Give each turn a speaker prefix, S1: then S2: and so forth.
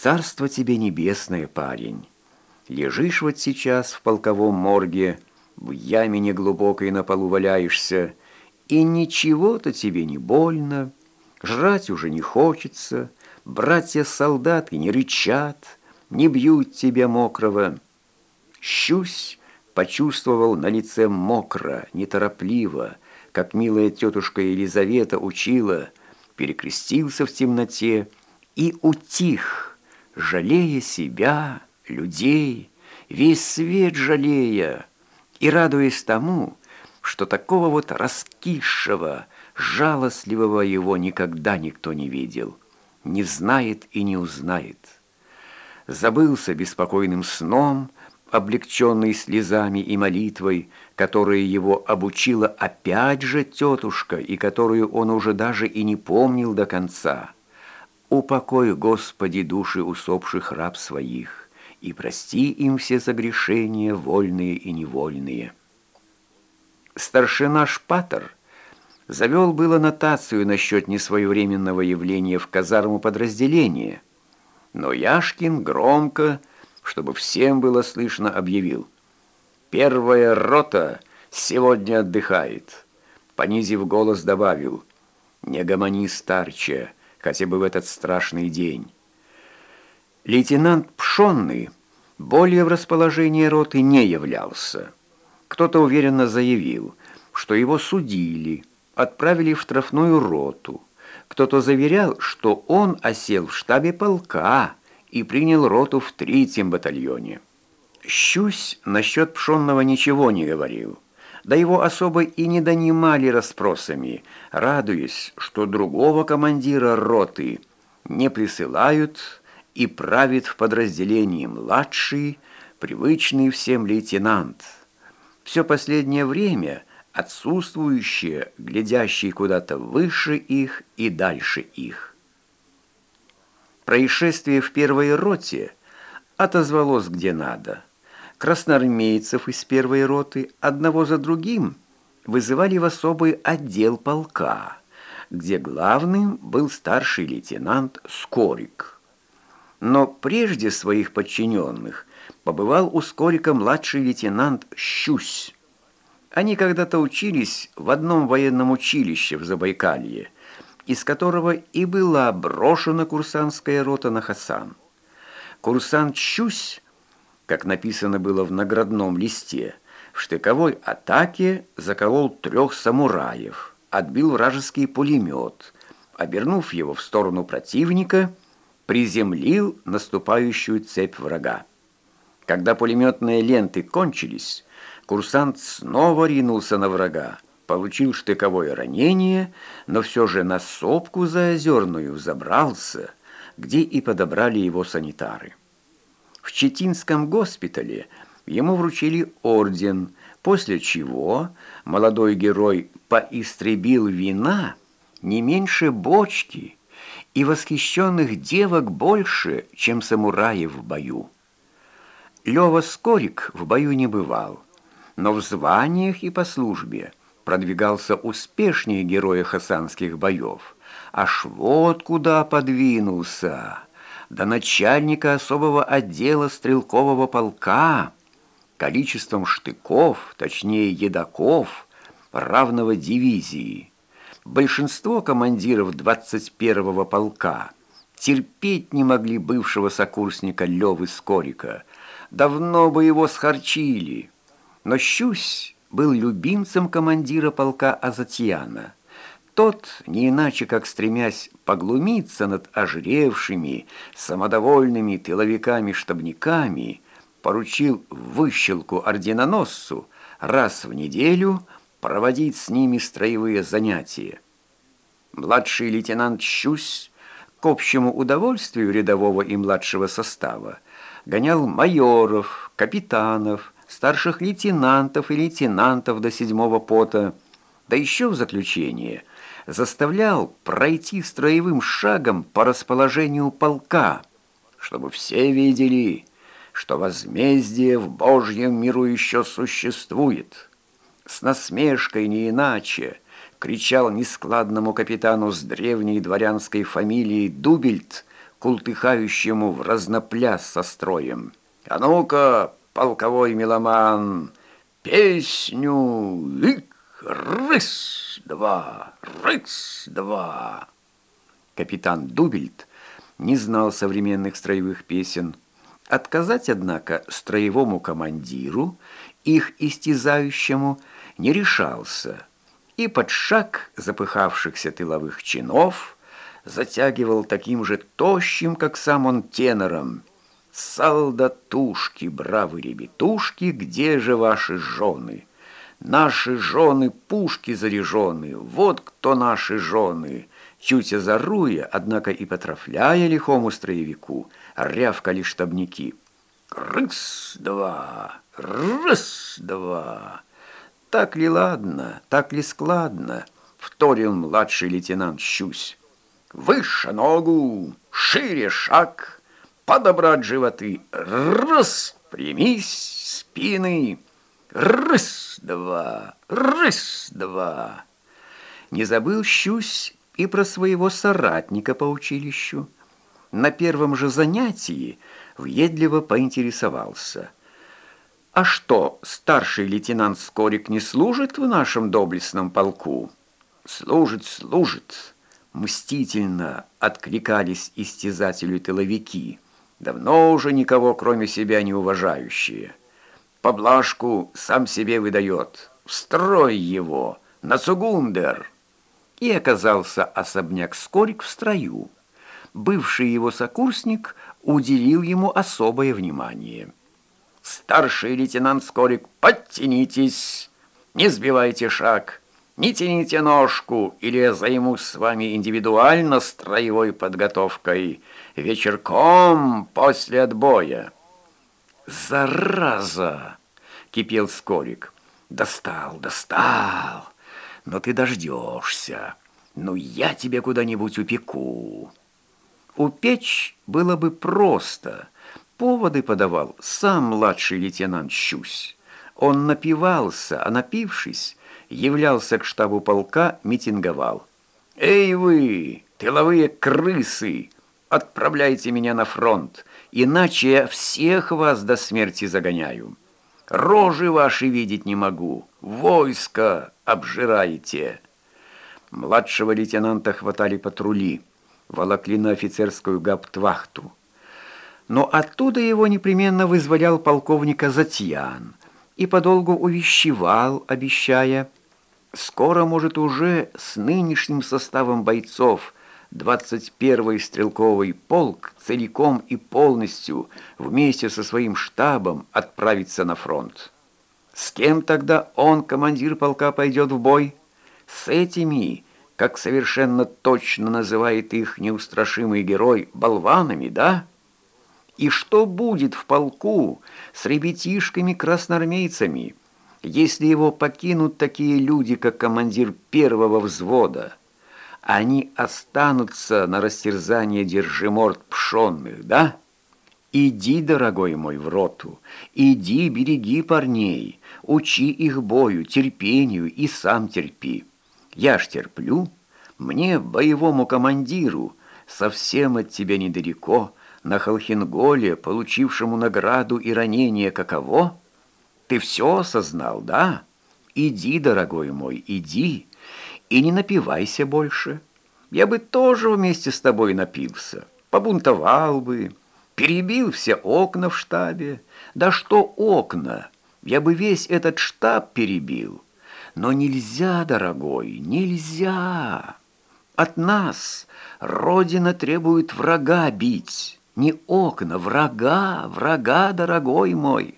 S1: Царство тебе небесное, парень. Лежишь вот сейчас в полковом морге, в яме неглубокой на полу валяешься, и ничего-то тебе не больно, жрать уже не хочется, братья-солдаты не рычат, не бьют тебя мокрого. Щусь почувствовал на лице мокро, неторопливо, как милая тетушка Елизавета учила, перекрестился в темноте и утих, жалея себя, людей, весь свет жалея, и радуясь тому, что такого вот раскисшего, жалостливого его никогда никто не видел, не знает и не узнает. Забылся беспокойным сном, облегченный слезами и молитвой, которые его обучила опять же тетушка и которую он уже даже и не помнил до конца. «Упокой, Господи, души усопших раб своих, и прости им все согрешения, вольные и невольные». Старшина Шпатер завел было нотацию насчет несвоевременного явления в казарму подразделения, но Яшкин громко, чтобы всем было слышно, объявил. «Первая рота сегодня отдыхает», понизив голос, добавил. «Не гомони, старче, хотя бы в этот страшный день». Лейтенант Пшонный более в расположении роты не являлся. Кто-то уверенно заявил, что его судили, отправили в штрафную роту. Кто-то заверял, что он осел в штабе полка и принял роту в третьем батальоне. Щусь насчет Пшонного ничего не говорил, да его особо и не донимали расспросами, радуясь, что другого командира роты не присылают и правит в подразделении младший, привычный всем лейтенант – все последнее время отсутствующие, глядящие куда-то выше их и дальше их. Происшествие в первой роте отозвалось где надо. Красноармейцев из первой роты одного за другим вызывали в особый отдел полка, где главным был старший лейтенант Скорик. Но прежде своих подчиненных побывал у Скорика младший лейтенант Щусь. Они когда-то учились в одном военном училище в Забайкалье, из которого и была брошена курсантская рота на Хасан. Курсант Щусь, как написано было в наградном листе, в штыковой атаке заколол трех самураев, отбил вражеский пулемет, обернув его в сторону противника, приземлил наступающую цепь врага. Когда пулеметные ленты кончились, курсант снова ринулся на врага, получил штыковое ранение, но все же на сопку заозерную забрался, где и подобрали его санитары. В Четинском госпитале ему вручили орден, после чего молодой герой поистребил вина не меньше бочки и восхищенных девок больше, чем самураи в бою. Лёва Скорик в бою не бывал, но в званиях и по службе продвигался успешнее героя хасанских боев. Аж вот куда подвинулся, до начальника особого отдела стрелкового полка, количеством штыков, точнее едоков, равного дивизии. Большинство командиров 21-го полка терпеть не могли бывшего сокурсника Лёвы Скорика – давно бы его схорчили. Но Щусь был любимцем командира полка Азатьяна. Тот, не иначе как стремясь поглумиться над ожревшими, самодовольными тыловиками-штабниками, поручил выщелку орденоносцу раз в неделю проводить с ними строевые занятия. Младший лейтенант Щусь к общему удовольствию рядового и младшего состава гонял майоров, капитанов, старших лейтенантов и лейтенантов до седьмого пота, да еще в заключение заставлял пройти строевым шагом по расположению полка, чтобы все видели, что возмездие в Божьем миру еще существует. С насмешкой не иначе кричал нескладному капитану с древней дворянской фамилией Дубельт култыхающему в разнопляс со строем. «А ну-ка, полковой меломан, песню! Ик, рыс, два, рыс, два!» Капитан Дубельт не знал современных строевых песен. Отказать, однако, строевому командиру, их истязающему, не решался, и под шаг запыхавшихся тыловых чинов затягивал таким же тощим, как сам он, тенором. «Солдатушки, бравы ребятушки, где же ваши жены? Наши жены пушки заряжены, вот кто наши жены!» Чуть озаруя, однако и потрафляя лихому строевику, рявкали штабники. «Рыс-два! Раз-два!» «Так ли ладно, так ли складно?» — вторил младший лейтенант Щусь. «Выше ногу, шире шаг, подобрать животы, раз, примись спины, раз-два, раз-два». Не забыл Щусь и про своего соратника по училищу. На первом же занятии въедливо поинтересовался. «А что, старший лейтенант Скорик не служит в нашем доблестном полку?» «Служит, служит!» Мстительно откликались истязателю тыловики, давно уже никого кроме себя не уважающие. Поблажку сам себе выдает. Встрой его, на Цугундер!» и оказался особняк Скорик в строю. Бывший его сокурсник уделил ему особое внимание. «Старший лейтенант Скорик, подтянитесь, не сбивайте шаг, не тяните ножку, или я займусь с вами индивидуально строевой подготовкой вечерком после отбоя». «Зараза!» — кипел Скорик. «Достал, достал!» но ты дождешься. Ну, я тебе куда-нибудь упеку». Упечь было бы просто. Поводы подавал сам младший лейтенант Щусь. Он напивался, а напившись, являлся к штабу полка, митинговал. «Эй вы, тыловые крысы, отправляйте меня на фронт, иначе я всех вас до смерти загоняю». Рожи ваши видеть не могу. Войско обжираете. Младшего лейтенанта хватали патрули, волокли на офицерскую гауптвахту. Но оттуда его непременно вызволял полковника Затьян и подолгу увещевал, обещая, скоро, может, уже с нынешним составом бойцов – 21-й стрелковый полк целиком и полностью вместе со своим штабом отправится на фронт. С кем тогда он, командир полка, пойдет в бой? С этими, как совершенно точно называет их неустрашимый герой, болванами, да? И что будет в полку с ребятишками-красноармейцами, если его покинут такие люди, как командир первого взвода? Они останутся на растерзание держиморд пшенных, да? Иди, дорогой мой, в роту, иди, береги парней, учи их бою, терпению и сам терпи. Я ж терплю, мне, боевому командиру, совсем от тебя недалеко, на Холхенголе, получившему награду и ранение каково? Ты все осознал, да? Иди, дорогой мой, иди, и не напивайся больше. Я бы тоже вместе с тобой напился, побунтовал бы, перебил все окна в штабе. Да что окна? Я бы весь этот штаб перебил. Но нельзя, дорогой, нельзя. От нас Родина требует врага бить. Не окна, врага, врага, дорогой мой».